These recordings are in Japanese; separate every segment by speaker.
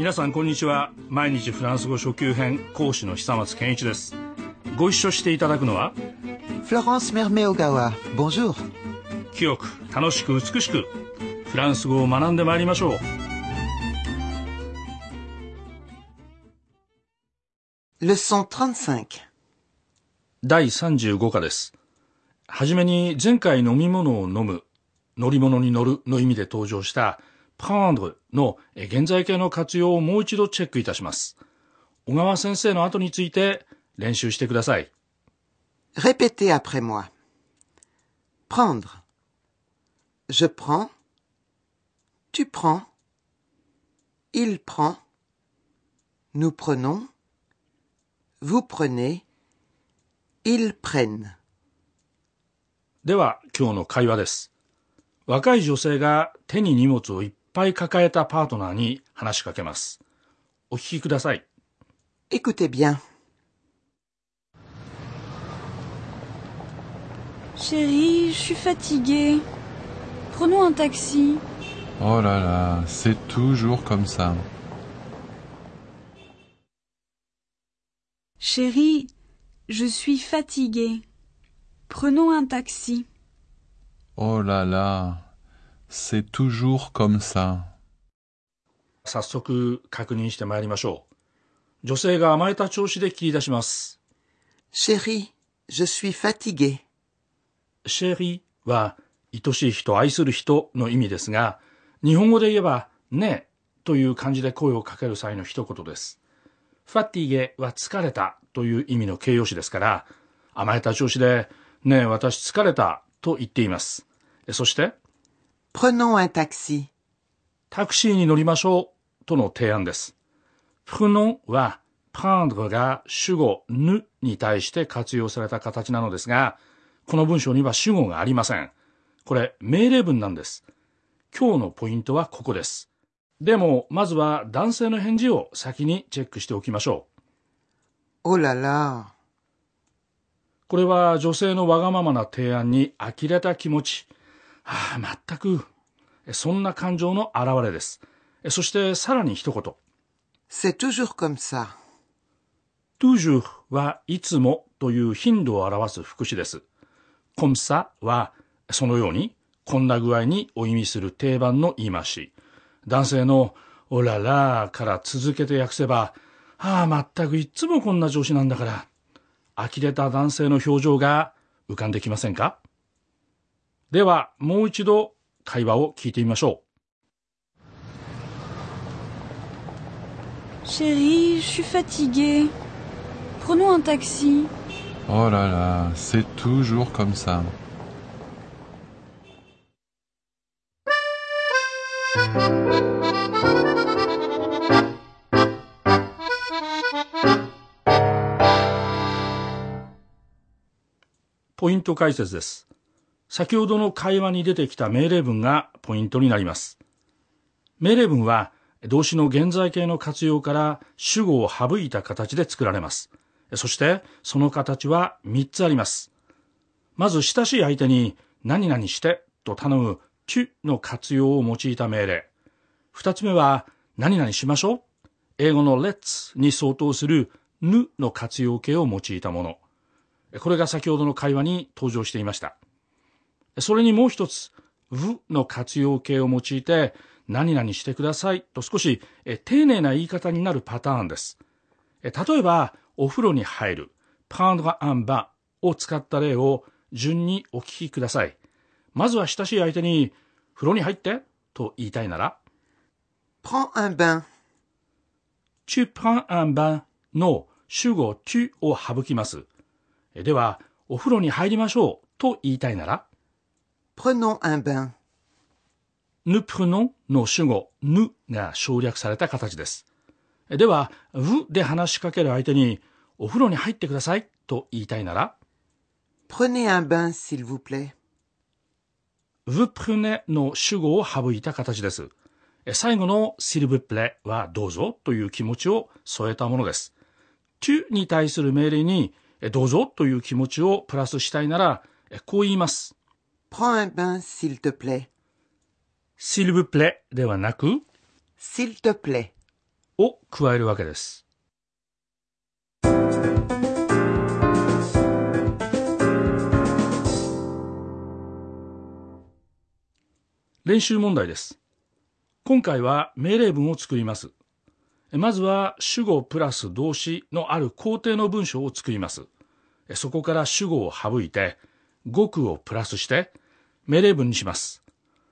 Speaker 1: 皆さんこんにちは。毎日フランス語初級編講師の久松健一です。ご一緒していただくのは
Speaker 2: ？Florence Mermet-Ogawa, bonjour.
Speaker 1: 清く楽しく美しく。フランス語を学んでまいりましょう。
Speaker 2: Leçon 35.
Speaker 1: 第35課です。はじめに前回飲み物を飲む乗り物に乗るの意味で登場した prendre の現在形の活用をもう一度チェックいたします小川先生の後について練習してください
Speaker 2: Répétez après moi. Prendre. Je prends. Tu prends. Il prend. Nous prenons. Vous prenez. Ils prennent.
Speaker 1: では今日の会話です若い女性が手に荷物をいっぱい抱えたパートナーに話しかけますお聞きください
Speaker 2: Écoutez bien.
Speaker 3: Chérie, je suis fatiguée. Prenons un taxi.
Speaker 4: Oh là là, c'est toujours comme ça.
Speaker 3: Chérie, je suis fatiguée. Prenons un taxi.
Speaker 4: Oh là là, c'est toujours comme ça.
Speaker 1: 早速確認してまいりましょう女性が甘えた調子で切り出します
Speaker 2: Chérie, je suis fatiguée.
Speaker 1: シェリーは愛しい人、愛する人の意味ですが、日本語で言えば、ねという感じで声をかける際の一言です。ファティゲは疲れたという意味の形容詞ですから、甘えた調子で、ねえ、私疲れたと言っています。そして、
Speaker 2: Prenons un taxi.
Speaker 1: タクシーに乗りましょうとの提案です。プノンは、prendre が主語ぬに対して活用された形なのですが、この文章には主語がありません。これ、命令文なんです。今日のポイントはここです。でも、まずは男性の返事を先にチェックしておきましょう。
Speaker 2: Oh là là.
Speaker 1: これは女性のわがままな提案に呆れた気持ち。ああ、全く。そんな感情の表れです。そしてさらに一言。
Speaker 2: C'est toujours comme ça.
Speaker 1: toujours はいつもという頻度を表す副詞です。comme ça はそのように、こんな具合にを意味する定番の言い回し。男性のおららから続けて訳せば、ああ、まったくいつもこんな上司なんだから。呆れた男性の表情が浮かんできませんか？では、もう一度会話を聞いてみましょ
Speaker 3: Chérie, je suis fatiguée. Prenons un taxi.
Speaker 4: Oh là là, c'est toujours comme ça.
Speaker 1: う。ポイント解説です。先ほどの会話に出てきた命令文がポイントになります。命令文は動詞の現在形の活用から主語を省いた形で作られます。そしてその形は3つあります。まず親しい相手に何々してと頼む tu の活用を用いた命令。2つ目は何々しましょう。英語の let's に相当する nu の活用形を用いたもの。これが先ほどの会話に登場していました。それにもう一つ、v の活用形を用いて、何々してくださいと少しえ丁寧な言い方になるパターンです。え例えば、お風呂に入る、prendre un bain を使った例を順にお聞きください。まずは親しい相手に、風呂に入ってと言いたいなら、
Speaker 2: Prends un bain.
Speaker 1: tu prends un bain の主語 tu を省きます。えでは、お風呂に入りましょうと言いたいなら、
Speaker 2: Prenons un bain.
Speaker 1: nous prenons の主語 nous が省略された形です。えでは、vous で話しかける相手に、お風呂に入ってくださいと言いたいなら、
Speaker 2: Prenez un bain, s'il vous plaît.
Speaker 1: vous prenez の主語を省いた形です。え最後の s'il vous plaît はどうぞという気持ちを添えたものです。tu に対する命令にえどうぞという気持ちをプラスしたいなら、えこう言います。
Speaker 2: Prends un bain, s'il te plaît.
Speaker 1: s'il vous plaît ではなく、
Speaker 2: S'il te plaît.
Speaker 1: を加えるわけです。練習問題です。今回は命令文を作ります。まずは主語プラス動詞のある肯定の文章を作ります。そこから主語を省いて、語句をプラスして命令文にします。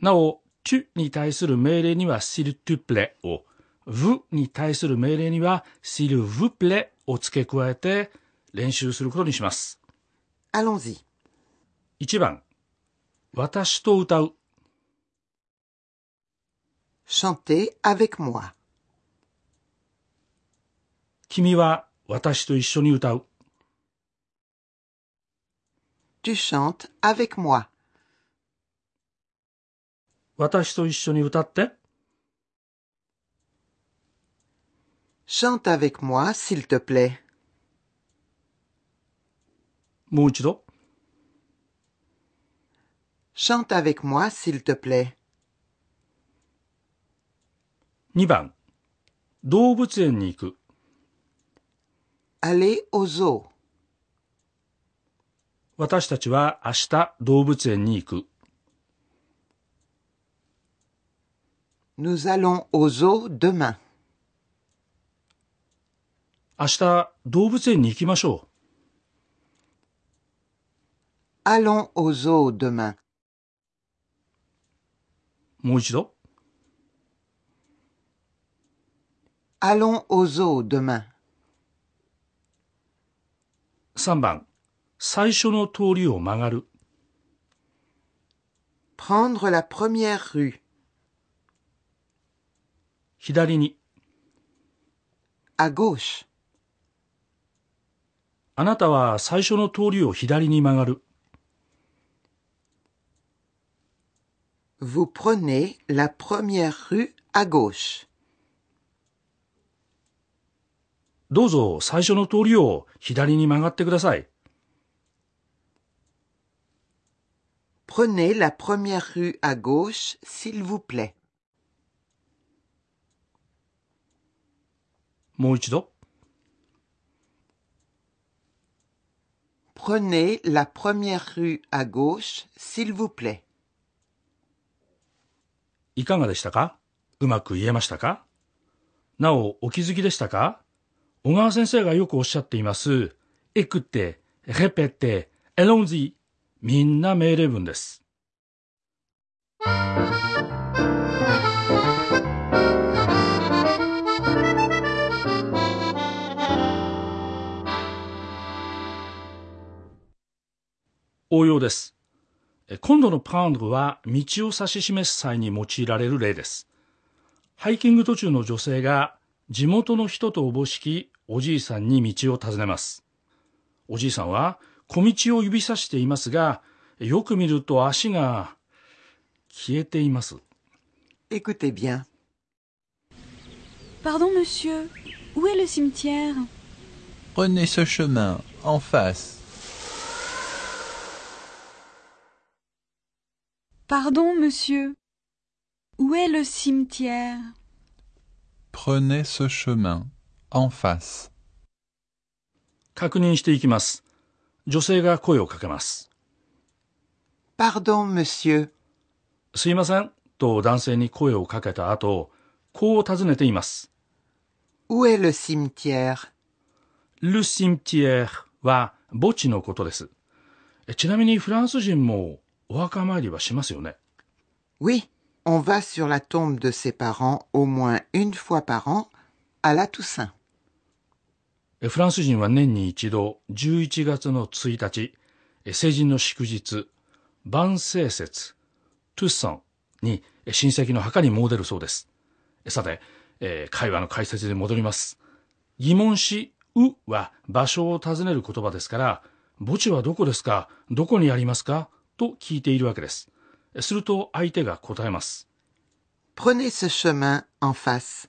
Speaker 1: なお、tu に対する命令には s'il te plaît を、vous に対する命令には s'il vous plaît を付け加えて練習することにします。
Speaker 2: Allons-y.
Speaker 1: 1番、私と歌う。
Speaker 2: Chantez avec moi.
Speaker 1: 君は私と一緒に歌う。
Speaker 2: Tu chantes avec moi.
Speaker 1: 私と一緒に歌って。
Speaker 2: Chante avec moi, s'il te plaît.
Speaker 1: もう一度。
Speaker 2: Chante avec moi, s'il te plaît.
Speaker 1: 2番、動物園に行く。
Speaker 2: Allez au zoo.
Speaker 1: 私たちは明日動物園に行く。
Speaker 2: Nous allons au zoo demain.
Speaker 1: 明日動物園に行きましょ
Speaker 2: Allons au zoo demain.
Speaker 1: う。もう一度。
Speaker 2: Allons au zoo demain.
Speaker 1: 3番、最初の通りを曲がる。
Speaker 2: Prendre la première rue.
Speaker 1: 左に。
Speaker 2: À gauche.
Speaker 1: あなたは最初の通りを左に曲がる。
Speaker 2: Vous prenez la première rue à gauche.
Speaker 1: どうぞ最初の通りを左に曲がってください。
Speaker 2: Prenez la première rue à gauche, s'il vous plaît.
Speaker 1: もう一度
Speaker 2: ？Prenez la première rue à gauche, s'il vous plaît.
Speaker 1: いかがでしたか？うまく言えましたか？なお、お気づきでしたか？小川先生がよくおっしゃっています。エクテ、レペテ、エロンジみんな命令文です。応用です。え今度のパンドは道を指し示す際に用いられる例です。ハイキング途中の女性が地元の人とおぼしきおじいさんに道を尋ねます。おじいさんは小道を指さしていますが、よく見ると足が消えています。
Speaker 2: Écoutez bien.
Speaker 3: Pardon, monsieur. Où est le cimetière?
Speaker 4: Prenez ce chemin, en face.
Speaker 3: Pardon, monsieur. Où est le cimetière
Speaker 4: Prenez ce chemin, en face.
Speaker 1: 確認していきます。女性が声をかけます。
Speaker 2: Pardon, monsieur.
Speaker 1: すいません。と男性に声をかけた後、こう尋ねています。
Speaker 2: Où est le cimetière
Speaker 1: le cimetière は墓地のことです。えちなみにフランス人も お墓参りはしますよね。
Speaker 2: Oui, on va sur la tombe de ses parents au moins une fois par an à la Toussaint.
Speaker 1: えフランス人は年に一度11月の1日、え成人の祝日、万聖節、トゥッサンにえ親戚の墓に詣でるそうです。えさて、えー会話の解説で戻ります。疑問詞、うは場所を尋ねる言葉ですから、墓地はどこですか？どこにありますか？と聞いているわけです。えすると相手が答えます。
Speaker 2: Prenez ce chemin en face.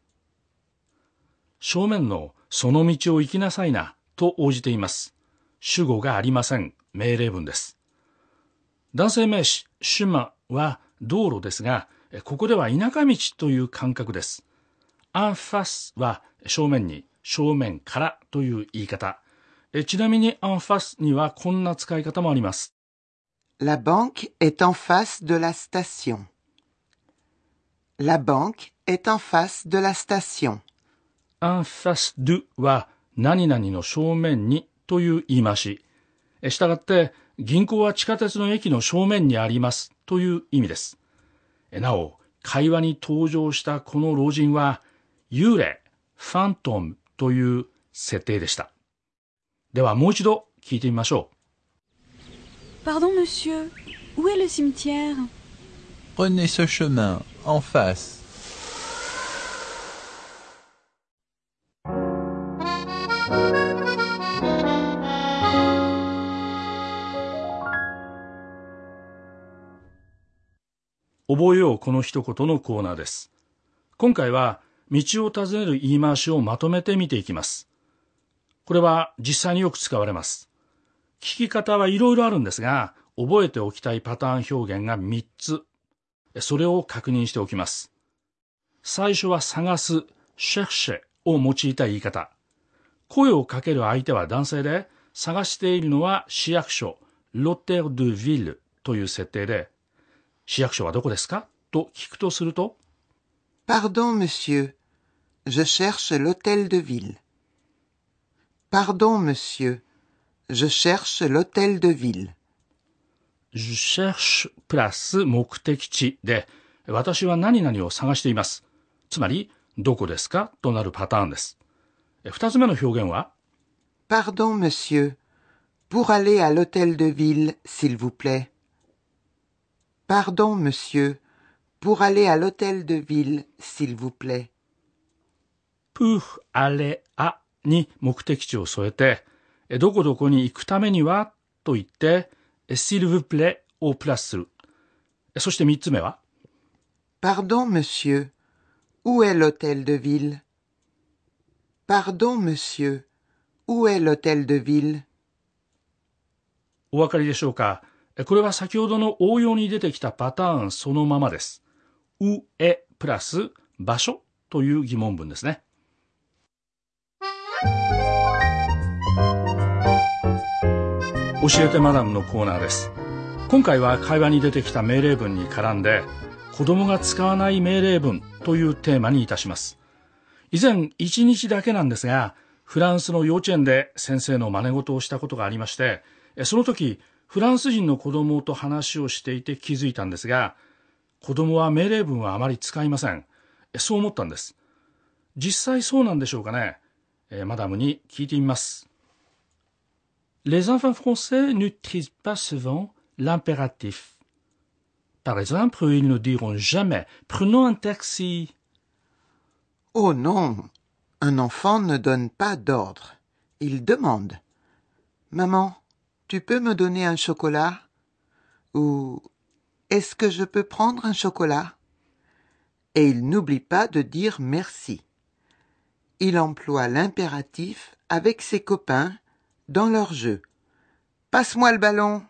Speaker 1: 正面のその道を行きなさいなと応じています。主語がありません。命令文です。男性名詞、シュマは道路ですが、えここでは田舎道という感覚です。アンファスは正面に、正面からという言い方。えちなみにアンファスにはこんな使い方もあります。
Speaker 2: La banque est en face de la station. La banque est en face de la station.
Speaker 1: en face de は何々の正面にという言い回し。したがって、銀行は地下鉄の駅の正面にありますという意味です。なお、会話に登場したこの老人は、幽霊、ファントムという設定でした。ではもう一度聞いてみましょ
Speaker 3: う。Pardon, monsieur. Où est le cimetière?
Speaker 4: Prenez ce chemin, en face.
Speaker 1: 覚えようこの一言のコーナーです。今回は道を尋ねる言い回しをまとめて見ていきます。これは実際によく使われます。聞き方はいろいろあるんですが、覚えておきたいパターン表現が3つ。それを確認しておきます。最初は探す、シェフシェを用いた言い方。声をかける相手は男性で、探しているのは市役所、ロテル・ドゥ・ヴィルという設定で、市役所はどこですか？と聞くとすると、
Speaker 2: Pardon, monsieur. Je cherche l'hôtel de ville. Pardon, monsieur. Je cherche l'hôtel de ville.
Speaker 1: Je cherche プラス目的地で、私は何々を探しています。つまり、どこですかとなるパターンです。二つ目の表現は
Speaker 2: Pardon, monsieur. Pour aller à l'hôtel de ville, s'il vous plaît. Pardon, monsieur. Pour aller à l'hôtel de ville, s'il vous plaît.
Speaker 1: pour aller à に目的地を添えて、 どこどこに行くためにはと言って、s'il vous plaît をプラスする。そして三つ目は
Speaker 2: ？Pardon, monsieur. Où est l'hôtel de ville? Pardon, monsieur. Où est l'hôtel de ville?
Speaker 1: お分かりでしょうか？これは先ほどの応用に出てきたパターンそのままです。うえプラス場所という疑問文ですね。教えてマダムのコーナーです。今回は会話に出てきた命令文に絡んで、子供が使わない命令文というテーマにいたします。以前1日だけなんですが、フランスの幼稚園で先生の真似事をしたことがありまして、その時フランス人の子供と話をしていて気づいたんですが、子供は命令文はあまり使いません。そう思ったんです。実際そうなんでしょうかね。えマダムに聞いてみます。Les enfants français n'utilisent pas souvent l'impératif. Par exemple, ils ne diront jamais prenons un taxi.
Speaker 2: Oh non, un enfant ne donne pas d'ordre. Il demande. Maman, tu peux me donner un chocolat? Ou Est-ce que je peux prendre un chocolat? Et il n'oublie pas de dire merci. Il emploie l'impératif avec ses copains dans leur jeu. Passe-moi le ballon.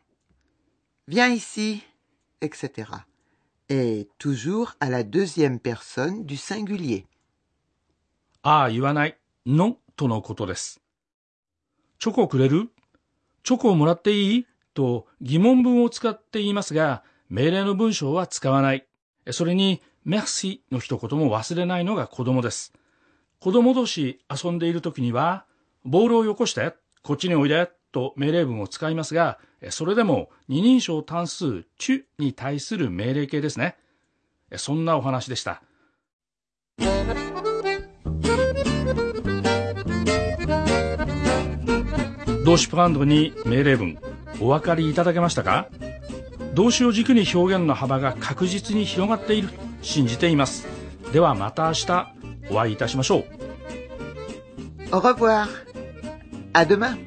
Speaker 2: Viens ici, etc. Et toujours à la deuxième personne du singulier.
Speaker 1: Ah, 言わない。のとのことです。チョコくれるチョコをもらっていいと疑問文を使って言いますが、命令の文章は使わない。それに、merci の一言も忘れないのが子供です。子供同士遊んでいる時には、ボールをよこして、こっちにおいで、と命令文を使いますが、それでも二人称単数、チュに対する命令形ですね。そんなお話でした。動詞プランドに命令文、お分かりいただけましたか？動詞を軸に表現の幅が確実に広がっている信じています。ではまた明日お会いいたしましょう。
Speaker 2: Au revoir. À demain.